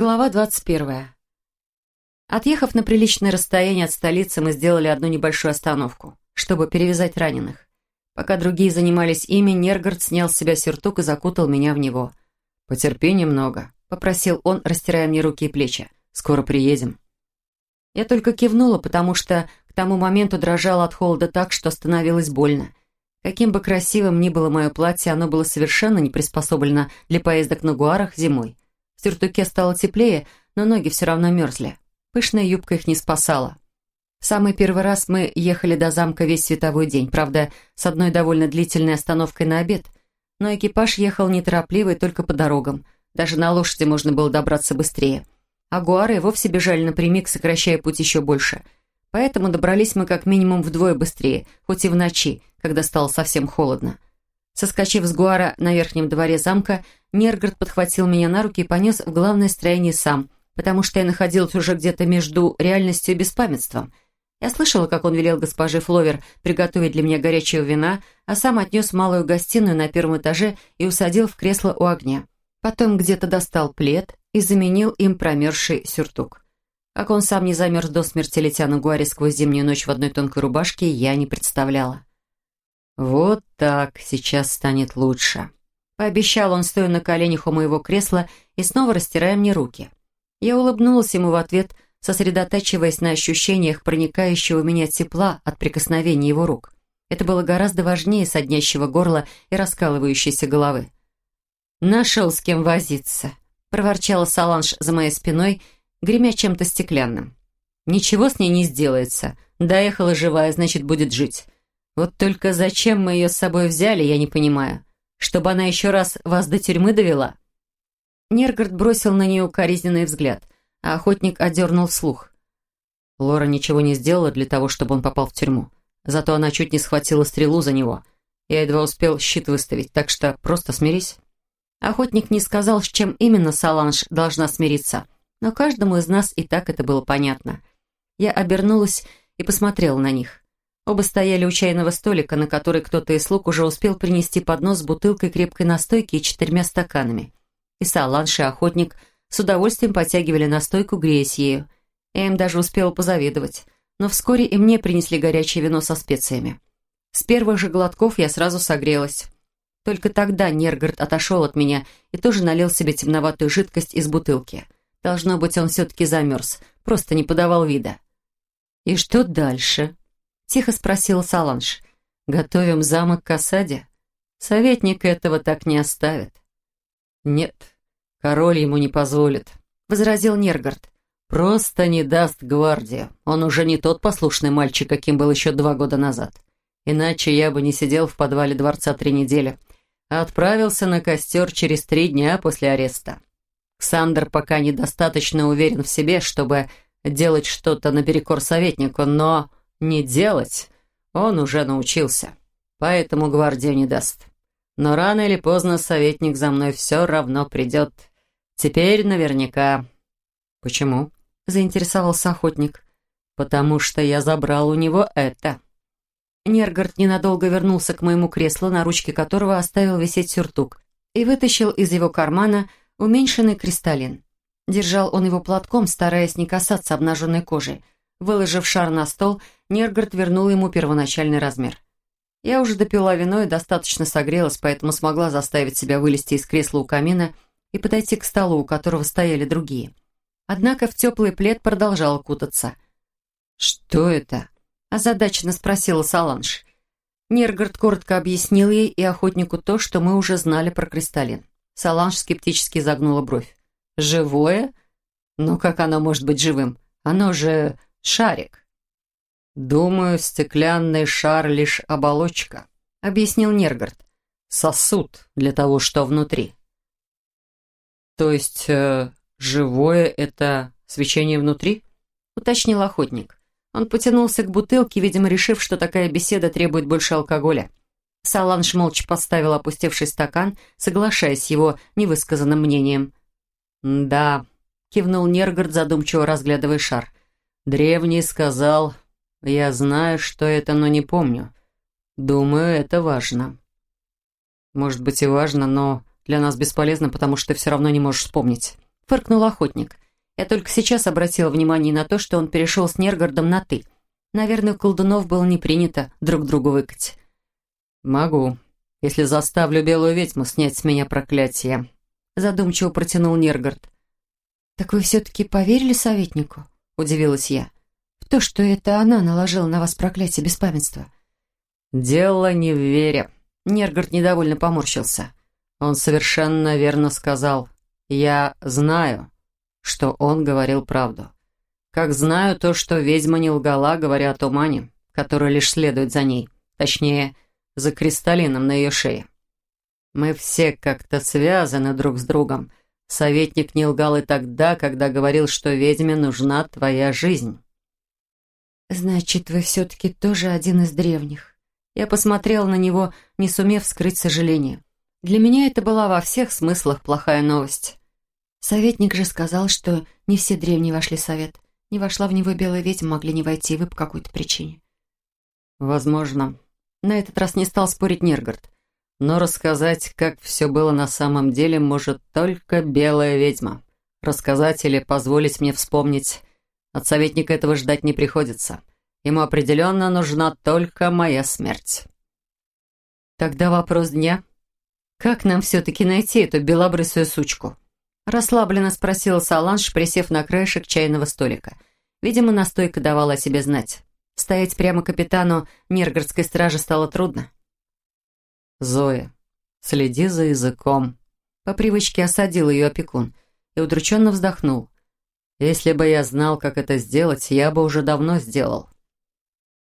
Глава 21. Отъехав на приличное расстояние от столицы, мы сделали одну небольшую остановку, чтобы перевязать раненых. Пока другие занимались ими, Нергард снял с себя сюртук и закутал меня в него. «Потерпи немного», — попросил он, растирая мне руки и плечи. «Скоро приедем». Я только кивнула, потому что к тому моменту дрожала от холода так, что становилось больно. Каким бы красивым ни было мое платье, оно было совершенно не приспособлено для поездок на гуарах зимой. В сюртуке стало теплее, но ноги все равно мерзли. Пышная юбка их не спасала. В самый первый раз мы ехали до замка весь световой день, правда, с одной довольно длительной остановкой на обед. Но экипаж ехал неторопливо и только по дорогам. Даже на лошади можно было добраться быстрее. А гуары вовсе бежали напрямик, сокращая путь еще больше. Поэтому добрались мы как минимум вдвое быстрее, хоть и в ночи, когда стало совсем холодно. Соскочив с гуара на верхнем дворе замка, Нергард подхватил меня на руки и понес в главное строение сам, потому что я находилась уже где-то между реальностью и беспамятством. Я слышала, как он велел госпоже Фловер приготовить для меня горячего вина, а сам отнес малую гостиную на первом этаже и усадил в кресло у огня. Потом где-то достал плед и заменил им промерзший сюртук. Как он сам не замерз до смерти, летя на гуаре сквозь зимнюю ночь в одной тонкой рубашке, я не представляла. «Вот так, сейчас станет лучше», — пообещал он, стоя на коленях у моего кресла и снова растирая мне руки. Я улыбнулась ему в ответ, сосредотачиваясь на ощущениях проникающего в меня тепла от прикосновения его рук. Это было гораздо важнее соднящего горла и раскалывающейся головы. «Нашел с кем возиться», — проворчала Саланж за моей спиной, гремя чем-то стеклянным. «Ничего с ней не сделается. Доехала живая, значит, будет жить. Вот только зачем мы ее с собой взяли, я не понимаю. Чтобы она еще раз вас до тюрьмы довела?» Нергард бросил на нее укоризненный взгляд, а охотник одернул слух. Лора ничего не сделала для того, чтобы он попал в тюрьму. Зато она чуть не схватила стрелу за него. Я едва успел щит выставить, так что просто смирись. Охотник не сказал, с чем именно Саланж должна смириться, но каждому из нас и так это было понятно. Я обернулась и посмотрела на них. Оба стояли у чайного столика, на который кто-то из слуг уже успел принести поднос с бутылкой крепкой настойки и четырьмя стаканами. И Саланш и охотник с удовольствием подтягивали настойку, греясь ею. Я им даже успела позавидовать. Но вскоре и мне принесли горячее вино со специями. С первых же глотков я сразу согрелась. Только тогда Нергард отошел от меня и тоже налил себе темноватую жидкость из бутылки. Должно быть, он все-таки замерз, просто не подавал вида. «И что дальше?» Тихо спросил Саланж. «Готовим замок к осаде? Советник этого так не оставит». «Нет, король ему не позволит», — возразил Нергард. «Просто не даст гвардию. Он уже не тот послушный мальчик, каким был еще два года назад. Иначе я бы не сидел в подвале дворца три недели, а отправился на костер через три дня после ареста. Ксандр пока недостаточно уверен в себе, чтобы делать что-то наперекор советнику, но не делать он уже научился, поэтому гвардию не даст. Но рано или поздно советник за мной все равно придет. Теперь наверняка. Почему? Заинтересовался охотник. Потому что я забрал у него это. Нергард ненадолго вернулся к моему креслу, на ручке которого оставил висеть сюртук, и вытащил из его кармана уменьшенный кристаллин. Держал он его платком, стараясь не касаться обнаженной кожи. Выложив шар на стол, Нергард вернул ему первоначальный размер. Я уже допила вино и достаточно согрелась, поэтому смогла заставить себя вылезти из кресла у камина и подойти к столу, у которого стояли другие. Однако в теплый плед продолжал кутаться. «Что это?» – озадаченно спросила Саланж. Нергард коротко объяснил ей и охотнику то, что мы уже знали про кристаллин. Саланж скептически загнула бровь. «Живое? Но как оно может быть живым? Оно же шарик». «Думаю, стеклянный шар лишь оболочка», — объяснил Нергард. «Сосуд для того, что внутри». «То есть э, живое — это свечение внутри?» — уточнил охотник. Он потянулся к бутылке, видимо, решив, что такая беседа требует больше алкоголя. Саланж молча поставил опустевший стакан, соглашаясь с его невысказанным мнением. «Да», — кивнул Нергард, задумчиво разглядывая шар. Древний сказал, я знаю, что это, но не помню. Думаю, это важно. Может быть и важно, но для нас бесполезно, потому что ты все равно не можешь вспомнить. фыркнул охотник. Я только сейчас обратила внимание на то, что он перешел с Нергардом на «ты». Наверное, колдунов было не принято друг другу выкать. «Могу, если заставлю белую ведьму снять с меня проклятие», задумчиво протянул Нергард. «Так вы все-таки поверили советнику?» – удивилась я. «В то, что это она наложила на вас проклятие беспамятства?» «Дело не в вере», – Нергард недовольно поморщился. Он совершенно верно сказал. «Я знаю, что он говорил правду. Как знаю то, что ведьма не лгала, говоря о тумане, который лишь следует за ней, точнее, за кристаллином на ее шее. Мы все как-то связаны друг с другом. Советник не лгал и тогда, когда говорил, что ведьме нужна твоя жизнь. «Значит, вы все-таки тоже один из древних». Я посмотрела на него, не сумев скрыть сожаление. Для меня это была во всех смыслах плохая новость. Советник же сказал, что не все древние вошли в совет. Не вошла в него белая ведьма, могли не войти вы по какой-то причине. Возможно. На этот раз не стал спорить Нергард. Но рассказать, как все было на самом деле, может только белая ведьма. Рассказать или позволить мне вспомнить. От советника этого ждать не приходится. Ему определенно нужна только моя смерть. Тогда вопрос дня. Как нам все-таки найти эту белобрысую сучку? Расслабленно спросила Саланж, присев на краешек чайного столика. Видимо, настойка давала о себе знать. Стоять прямо капитану Нергородской стражи стало трудно. «Зоя, следи за языком». По привычке осадил ее опекун и удрученно вздохнул. «Если бы я знал, как это сделать, я бы уже давно сделал».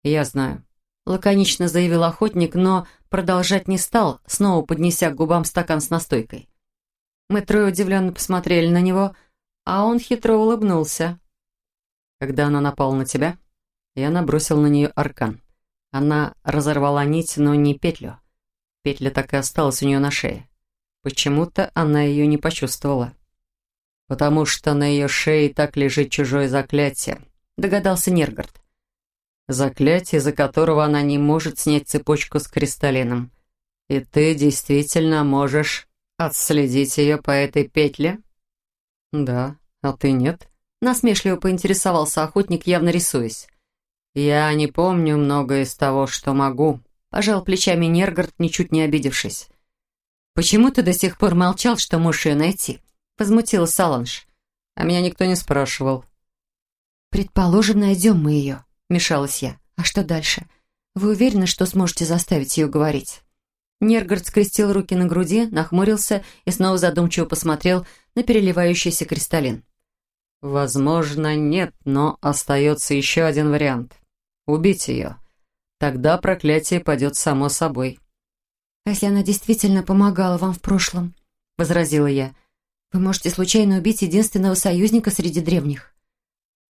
«Я знаю», — лаконично заявил охотник, но продолжать не стал, снова поднеся к губам стакан с настойкой. Мы трое удивленно посмотрели на него, а он хитро улыбнулся. Когда она напала на тебя, я набросил на нее аркан. Она разорвала нить, но не петлю. Петля так и осталась у нее на шее. Почему-то она ее не почувствовала. «Потому что на ее шее так лежит чужое заклятие», — догадался Нергард. «Заклятие, из-за которого она не может снять цепочку с кристаллином. И ты действительно можешь «Отследить ее по этой петле?» «Да, а ты нет?» Насмешливо поинтересовался охотник, явно рисуясь. «Я не помню многое из того, что могу», — пожал плечами Нергард, ничуть не обидевшись. «Почему ты до сих пор молчал, что можешь ее найти?» — возмутилась Саланж. «А меня никто не спрашивал». «Предположим, найдем мы ее», — мешалась я. «А что дальше? Вы уверены, что сможете заставить ее говорить?» Нергард скрестил руки на груди, нахмурился и снова задумчиво посмотрел на переливающийся кристаллин. «Возможно, нет, но остается еще один вариант. Убить ее. Тогда проклятие пойдет само собой». «А если она действительно помогала вам в прошлом?» — возразила я. «Вы можете случайно убить единственного союзника среди древних».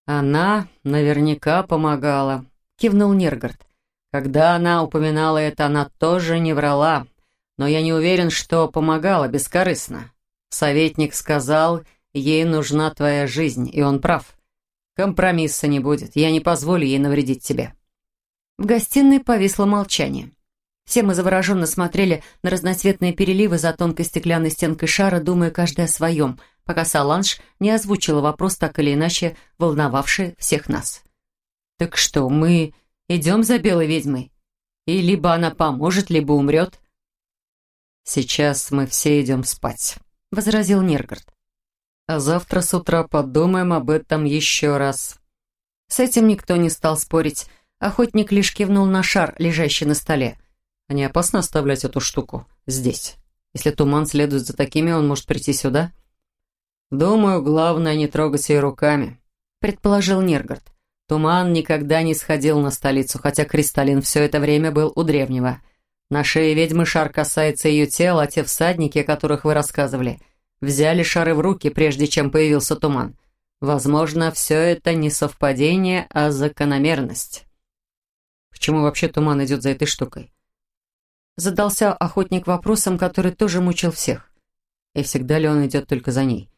«Она наверняка помогала», — кивнул Нергард. Когда она упоминала это, она тоже не врала, но я не уверен, что помогала бескорыстно. Советник сказал, ей нужна твоя жизнь, и он прав. Компромисса не будет, я не позволю ей навредить тебе». В гостиной повисло молчание. Все мы завороженно смотрели на разноцветные переливы за тонкой стеклянной стенкой шара, думая каждый о своем, пока Саланж не озвучила вопрос, так или иначе волновавший всех нас. «Так что, мы Идем за белой ведьмой. И либо она поможет, либо умрет. Сейчас мы все идем спать, возразил Нергард. А завтра с утра подумаем об этом еще раз. С этим никто не стал спорить. Охотник лишь кивнул на шар, лежащий на столе. А опасно оставлять эту штуку здесь? Если туман следует за такими, он может прийти сюда? Думаю, главное не трогать ее руками, предположил Нергард. Туман никогда не сходил на столицу, хотя Кристаллин все это время был у древнего. На шее ведьмы шар касается ее тела, а те всадники, о которых вы рассказывали, взяли шары в руки, прежде чем появился туман. Возможно, все это не совпадение, а закономерность. Почему вообще туман идет за этой штукой? Задался охотник вопросом, который тоже мучил всех. И всегда ли он идет только за ней?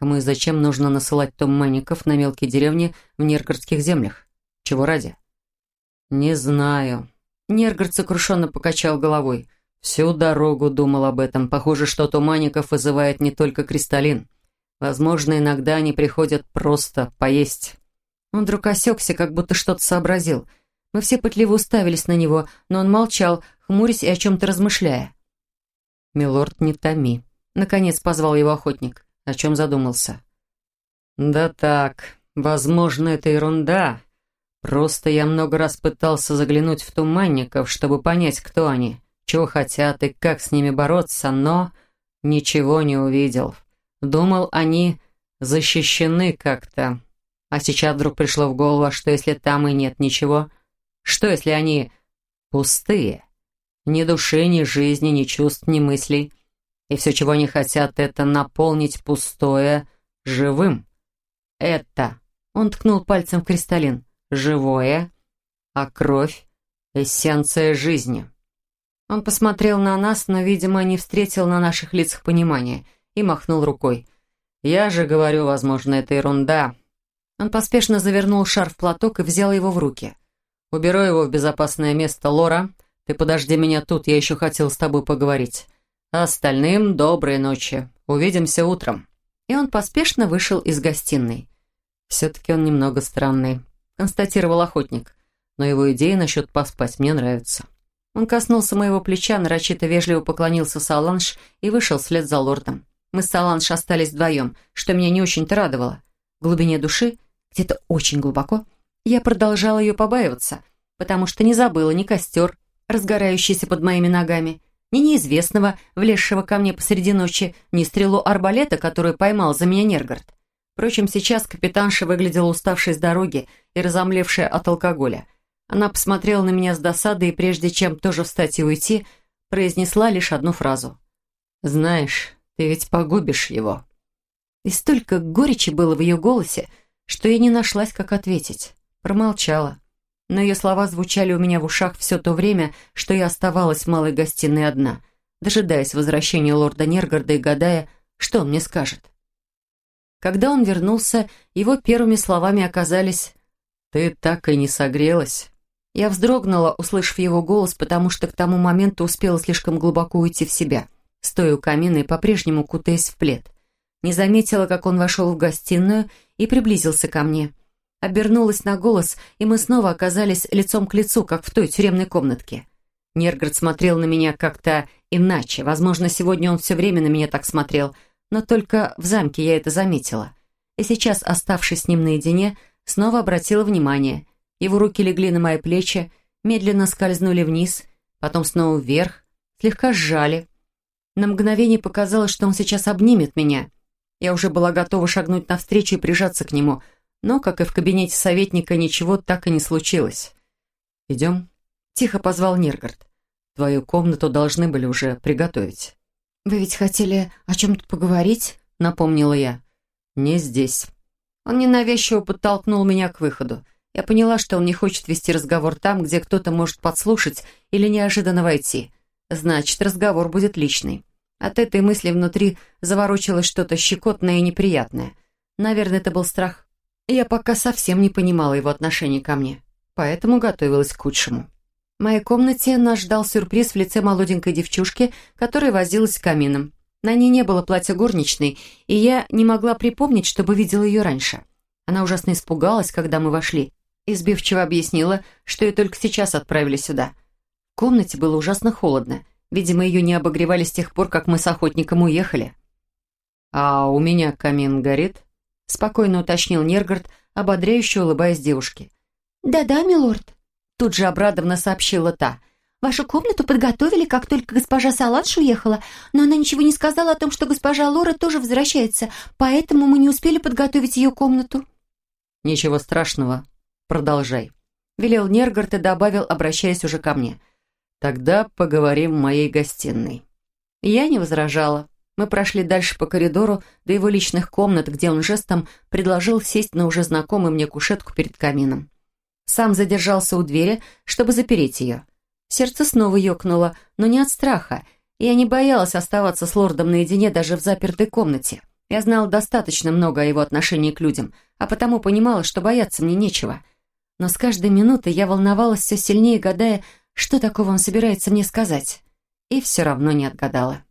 Кому и зачем нужно насылать туманников на мелкие деревни в Нергородских землях? Чего ради? Не знаю. Нергород сокрушенно покачал головой. Всю дорогу думал об этом. Похоже, что туманников вызывает не только кристаллин. Возможно, иногда они приходят просто поесть». Он вдруг осекся, как будто что-то сообразил. Мы все пытливо уставились на него, но он молчал, хмурясь и о чем-то размышляя. «Милорд, не томи», — наконец позвал его охотник. О чем задумался? «Да так, возможно, это ерунда. Просто я много раз пытался заглянуть в туманников, чтобы понять, кто они, чего хотят и как с ними бороться, но ничего не увидел. Думал, они защищены как-то. А сейчас вдруг пришло в голову, а что если там и нет ничего? Что если они пустые?» Ни души, ни жизни, ни чувств, ни мыслей. И все, чего они хотят, это наполнить пустое живым. Это, он ткнул пальцем в кристаллин, живое, а кровь — эссенция жизни. Он посмотрел на нас, но, видимо, не встретил на наших лицах понимания и махнул рукой. «Я же говорю, возможно, это ерунда». Он поспешно завернул шар в платок и взял его в руки. «Уберу его в безопасное место, Лора, ты подожди меня тут, я еще хотел с тобой поговорить. А остальным доброй ночи. Увидимся утром». И он поспешно вышел из гостиной. «Все-таки он немного странный», — констатировал охотник. «Но его идея насчет поспать мне нравится». Он коснулся моего плеча, нарочито вежливо поклонился Саланж и вышел вслед за лордом. Мы с Саланж остались вдвоем, что меня не очень-то радовало. В глубине души, где-то очень глубоко, я продолжала ее побаиваться, потому что не забыла ни костер, разгорающийся под моими ногами, ни неизвестного, влезшего ко мне посреди ночи, ни стрелу арбалета, которую поймал за меня Нергард. Впрочем, сейчас капитанша выглядела уставшей с дороги и разомлевшая от алкоголя. Она посмотрела на меня с досадой и, прежде чем тоже встать и уйти, произнесла лишь одну фразу. «Знаешь, ты ведь погубишь его». И столько горечи было в ее голосе, что я не нашлась, как ответить. Промолчала но ее слова звучали у меня в ушах все то время, что я оставалась в малой гостиной одна, дожидаясь возвращения лорда Нергарда и гадая, что он мне скажет. Когда он вернулся, его первыми словами оказались «Ты так и не согрелась». Я вздрогнула, услышав его голос, потому что к тому моменту успела слишком глубоко уйти в себя, стоя у камина и по-прежнему кутаясь в плед. Не заметила, как он вошел в гостиную и приблизился ко мне – Обернулась на голос, и мы снова оказались лицом к лицу, как в той тюремной комнатке. Нерград смотрел на меня как-то иначе. Возможно, сегодня он все время на меня так смотрел, но только в замке я это заметила. И сейчас, оставшись с ним наедине, снова обратила внимание. Его руки легли на мои плечи, медленно скользнули вниз, потом снова вверх, слегка сжали. На мгновение показалось, что он сейчас обнимет меня. Я уже была готова шагнуть навстречу и прижаться к нему — но, как и в кабинете советника, ничего так и не случилось. «Идем?» — тихо позвал Ниргард. «Твою комнату должны были уже приготовить». «Вы ведь хотели о чем-то поговорить?» — напомнила я. «Не здесь». Он ненавязчиво подтолкнул меня к выходу. Я поняла, что он не хочет вести разговор там, где кто-то может подслушать или неожиданно войти. Значит, разговор будет личный. От этой мысли внутри заворочилось что-то щекотное и неприятное. Наверное, это был страх. Я пока совсем не понимала его отношения ко мне, поэтому готовилась к худшему. В моей комнате нас ждал сюрприз в лице молоденькой девчушки, которая возилась с камином. На ней не было платья горничной, и я не могла припомнить, чтобы видела ее раньше. Она ужасно испугалась, когда мы вошли, и сбивчиво объяснила, что ее только сейчас отправили сюда. В комнате было ужасно холодно. Видимо, ее не обогревали с тех пор, как мы с охотником уехали. «А у меня камин горит?» Спокойно уточнил Нергард, ободряюще улыбаясь девушке. «Да-да, милорд», — тут же обрадованно сообщила та. «Вашу комнату подготовили, как только госпожа Саладж уехала, но она ничего не сказала о том, что госпожа Лора тоже возвращается, поэтому мы не успели подготовить ее комнату». «Ничего страшного. Продолжай», — велел Нергард и добавил, обращаясь уже ко мне. «Тогда поговорим в моей гостиной». Я не возражала. Мы прошли дальше по коридору до его личных комнат, где он жестом предложил сесть на уже знакомую мне кушетку перед камином. Сам задержался у двери, чтобы запереть ее. Сердце снова ёкнуло, но не от страха. Я не боялась оставаться с лордом наедине даже в запертой комнате. Я знала достаточно много о его отношении к людям, а потому понимала, что бояться мне нечего. Но с каждой минутой я волновалась все сильнее, гадая, что такого он собирается мне сказать. И все равно не отгадала.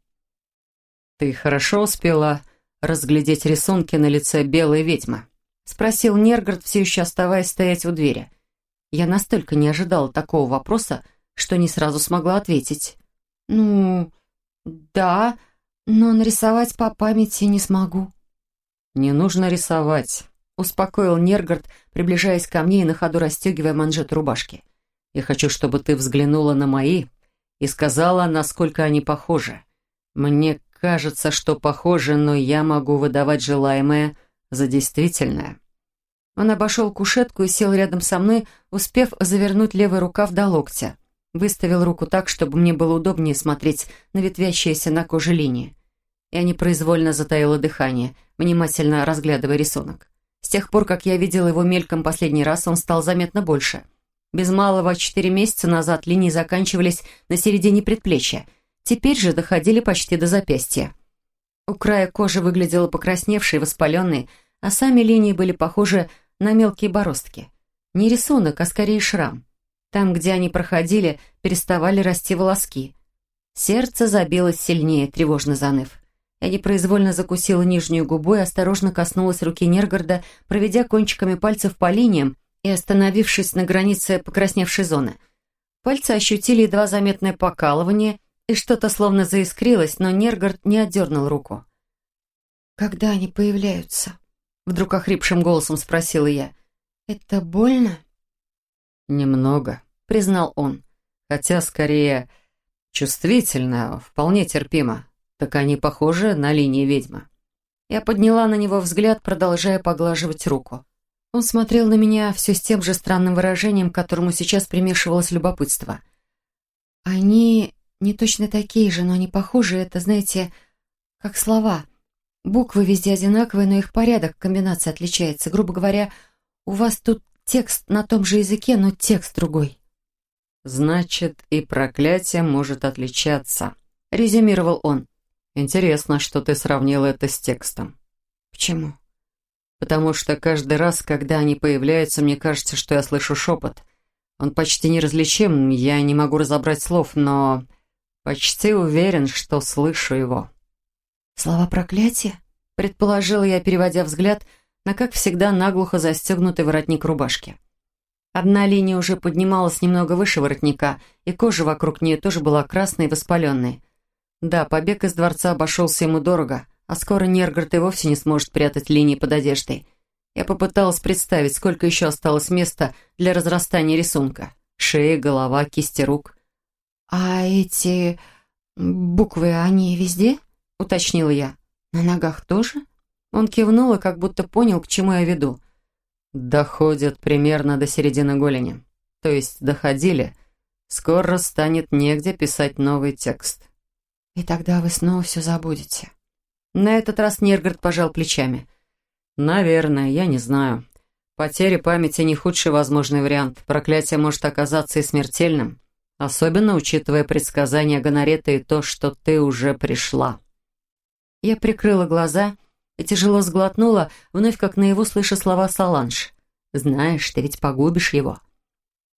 «Ты хорошо успела разглядеть рисунки на лице белой ведьмы?» — спросил Нергард, все еще оставаясь стоять у двери. Я настолько не ожидала такого вопроса, что не сразу смогла ответить. «Ну, да, но нарисовать по памяти не смогу». «Не нужно рисовать», — успокоил Нергард, приближаясь ко мне и на ходу расстегивая манжет рубашки. «Я хочу, чтобы ты взглянула на мои и сказала, насколько они похожи. Мне кажется, что похожи, но я могу выдавать желаемое за действительное». Он обошел кушетку и сел рядом со мной, успев завернуть левый рукав до локтя. Выставил руку так, чтобы мне было удобнее смотреть на ветвящиеся на коже линии. Я непроизвольно затаила дыхание, внимательно разглядывая рисунок. С тех пор, как я видела его мельком последний раз, он стал заметно больше. Без малого четыре месяца назад линии заканчивались на середине предплечья, теперь же доходили почти до запястья. У края кожи выглядела покрасневшей, воспаленной, а сами линии были похожи на мелкие бороздки. Не рисунок, а скорее шрам. Там, где они проходили, переставали расти волоски. Сердце забилось сильнее, тревожно заныв. Я непроизвольно закусила нижнюю губу и осторожно коснулась руки Нергорода, проведя кончиками пальцев по линиям и остановившись на границе покрасневшей зоны. Пальцы ощутили едва заметное покалывание, и что-то словно заискрилось, но Нергород не отдернул руку. «Когда они появляются?» Вдруг охрипшим голосом спросила я. «Это больно?» «Немного», — признал он. «Хотя, скорее, чувствительно, вполне терпимо. Так они похожи на линии ведьмы». Я подняла на него взгляд, продолжая поглаживать руку. Он смотрел на меня все с тем же странным выражением, к которому сейчас примешивалось любопытство. «Они не точно такие же, но они похожи, это, знаете, как слова. Буквы везде одинаковые, но их порядок, комбинация отличается. Грубо говоря, у вас тут текст на том же языке, но текст другой». «Значит, и проклятие может отличаться», — резюмировал он. «Интересно, что ты сравнил это с текстом». «Почему?» «Потому что каждый раз, когда они появляются, мне кажется, что я слышу шепот. Он почти неразличим, я не могу разобрать слов, но почти уверен, что слышу его». «Слова проклятия?» — предположила я, переводя взгляд на, как всегда, наглухо застегнутый воротник рубашки. Одна линия уже поднималась немного выше воротника, и кожа вокруг нее тоже была красной и воспаленной. Да, побег из дворца обошелся ему дорого, а скоро Нергард и вовсе не сможет прятать линии под одеждой. Я попыталась представить, сколько еще осталось места для разрастания рисунка. Шея, голова, кисти рук. «А эти буквы, они везде?» — уточнила я. «На ногах тоже?» Он кивнул и как будто понял, к чему я веду. «Доходят примерно до середины голени. То есть доходили. Скоро станет негде писать новый текст». «И тогда вы снова все забудете». На этот раз Нергард пожал плечами. «Наверное, я не знаю. Потеря памяти не худший возможный вариант. Проклятие может оказаться и смертельным, особенно учитывая предсказания Гонорета и то, что ты уже пришла». Я прикрыла глаза и тяжело сглотнула, вновь как наяву слыша слова Саланж. «Знаешь, ты ведь погубишь его».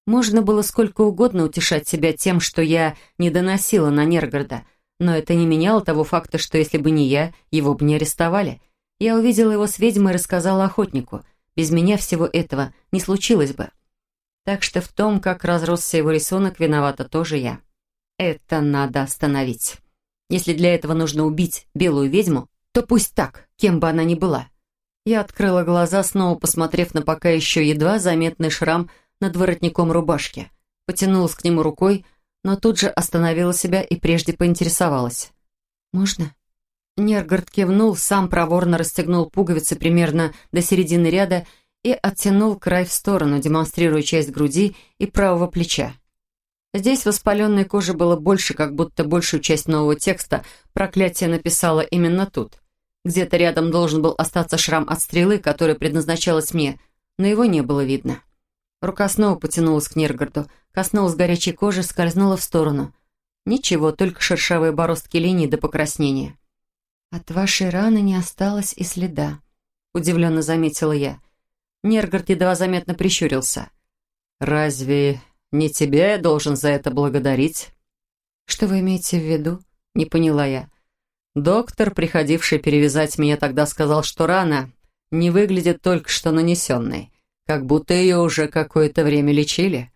Можно было сколько угодно утешать себя тем, что я не доносила на Нергорода, но это не меняло того факта, что если бы не я, его бы не арестовали. Я увидела его с ведьмой и рассказала охотнику. Без меня всего этого не случилось бы. Так что в том, как разросся его рисунок, виновата тоже я. Это надо остановить. Если для этого нужно убить белую ведьму, то пусть так, кем бы она ни была. Я открыла глаза, снова посмотрев на пока еще едва заметный шрам над воротником рубашки. Потянулась к нему рукой, но тут же остановила себя и прежде поинтересовалась. «Можно?» Нергард кивнул, сам проворно расстегнул пуговицы примерно до середины ряда и оттянул край в сторону, демонстрируя часть груди и правого плеча. Здесь воспаленной кожи было больше, как будто большую часть нового текста проклятие написала именно тут. Где-то рядом должен был остаться шрам от стрелы, которая предназначалась мне, но его не было видно. Рука снова потянулась к Нергарду, коснулась горячей кожи, скользнула в сторону. Ничего, только шершавые бороздки линии до покраснения. «От вашей раны не осталось и следа», — удивленно заметила я. Нергард едва заметно прищурился. «Разве не тебя я должен за это благодарить?» «Что вы имеете в виду?» — не поняла я. Доктор, приходивший перевязать меня, тогда сказал, что рана не выглядит только что нанесенной, как будто ее уже какое-то время лечили.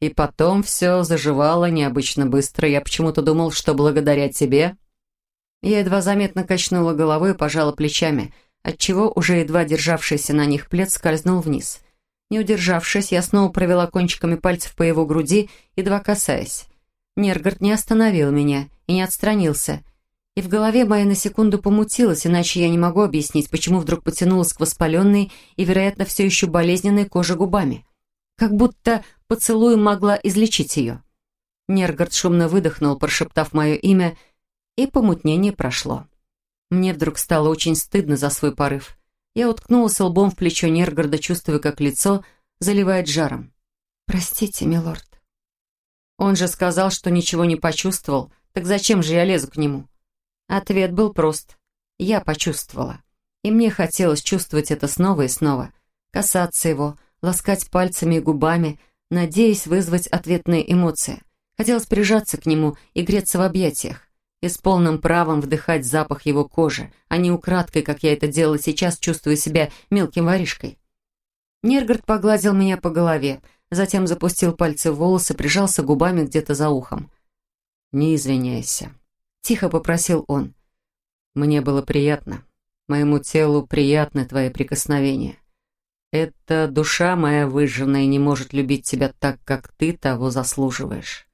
И потом все заживало необычно быстро. Я почему-то думал, что благодаря тебе... Я едва заметно качнула головой и пожала плечами, отчего уже едва державшийся на них плед скользнул вниз. Не удержавшись, я снова провела кончиками пальцев по его груди, едва касаясь. Нергард не остановил меня и не отстранился. И в голове моей на секунду помутилась, иначе я не могу объяснить, почему вдруг потянулась к воспаленной и, вероятно, все еще болезненной коже губами. Как будто поцелуем могла излечить ее. Нергард шумно выдохнул, прошептав мое имя, и помутнение прошло. Мне вдруг стало очень стыдно за свой порыв. Я уткнулась лбом в плечо Нергарда, чувствуя, как лицо заливает жаром. «Простите, милорд». Он же сказал, что ничего не почувствовал, так зачем же я лезу к нему? Ответ был прост. Я почувствовала. И мне хотелось чувствовать это снова и снова. Касаться его, ласкать пальцами и губами, надеясь вызвать ответные эмоции. Хотелось прижаться к нему и греться в объятиях. И с полным правом вдыхать запах его кожи, а не украдкой, как я это делала сейчас, чувствуя себя мелким воришкой. Нергард погладил меня по голове, затем запустил пальцы в волосы, прижался губами где-то за ухом. «Не извиняйся», — тихо попросил он. «Мне было приятно. Моему телу приятны твои прикосновения. Эта душа моя выжженная не может любить тебя так, как ты того заслуживаешь».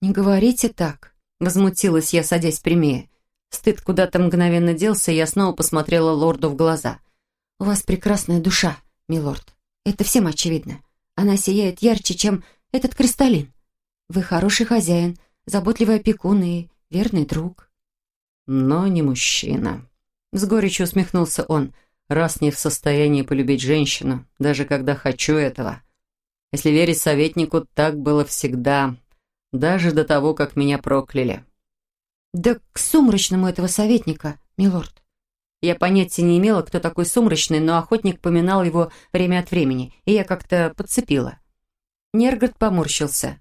«Не говорите так», — возмутилась я, садясь прямее. Стыд куда-то мгновенно делся, и я снова посмотрела лорду в глаза. «У вас прекрасная душа, милорд. Это всем очевидно. Она сияет ярче, чем этот кристаллин. Вы хороший хозяин, заботливый опекун и верный друг». «Но не мужчина», — с горечью усмехнулся он, «раз не в состоянии полюбить женщину, даже когда хочу этого. Если верить советнику, так было всегда, даже до того, как меня прокляли». «Да к сумрачному этого советника, милорд». Я понятия не имела, кто такой сумрачный, но охотник поминал его время от времени, и я как-то подцепила. Нергард поморщился.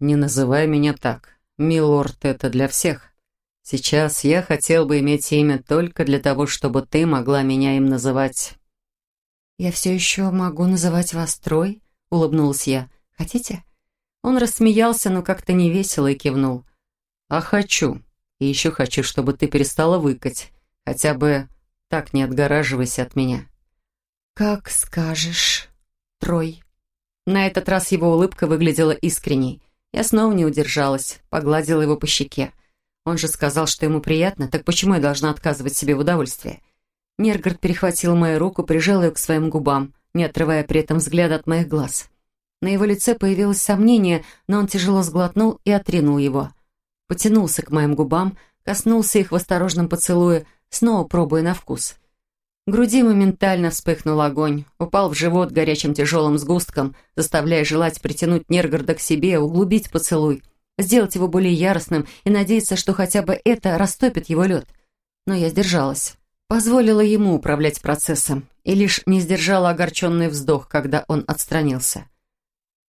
«Не называй меня так. Милорд, это для всех. Сейчас я хотел бы иметь имя только для того, чтобы ты могла меня им называть». «Я все еще могу называть вас Трой?» — улыбнулась я. «Хотите?» Он рассмеялся, но как-то невесело и кивнул. «А хочу. И еще хочу, чтобы ты перестала выкать. Хотя бы так не отгораживайся от меня». «Как скажешь, Трой». На этот раз его улыбка выглядела искренней. Я снова не удержалась, погладила его по щеке. Он же сказал, что ему приятно, так почему я должна отказывать себе в удовольствии? Нергард перехватил мою руку, прижал ее к своим губам, не отрывая при этом взгляда от моих глаз. На его лице появилось сомнение, но он тяжело сглотнул и отринул его. Потянулся к моим губам, коснулся их в осторожном поцелуе, снова пробуя на вкус. В груди моментально вспыхнул огонь, упал в живот горячим тяжелым сгустком, заставляя желать притянуть Нергорода к себе, углубить поцелуй, сделать его более яростным и надеяться, что хотя бы это растопит его лед. Но я сдержалась. Позволила ему управлять процессом и лишь не сдержала огорченный вздох, когда он отстранился.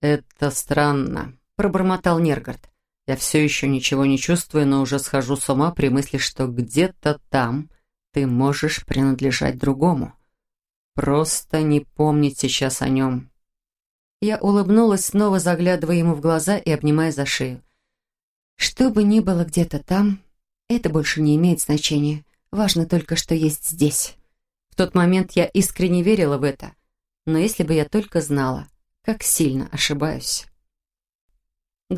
«Это странно», — пробормотал Нергард. «Я все еще ничего не чувствую, но уже схожу с ума при мысли, что где-то там ты можешь принадлежать другому. Просто не помнить сейчас о нем». Я улыбнулась, снова заглядывая ему в глаза и обнимая за шею. «Что бы ни было где-то там, это больше не имеет значения. Важно только, что есть здесь». В тот момент я искренне верила в это. Но если бы я только знала, как сильно ошибаюсь.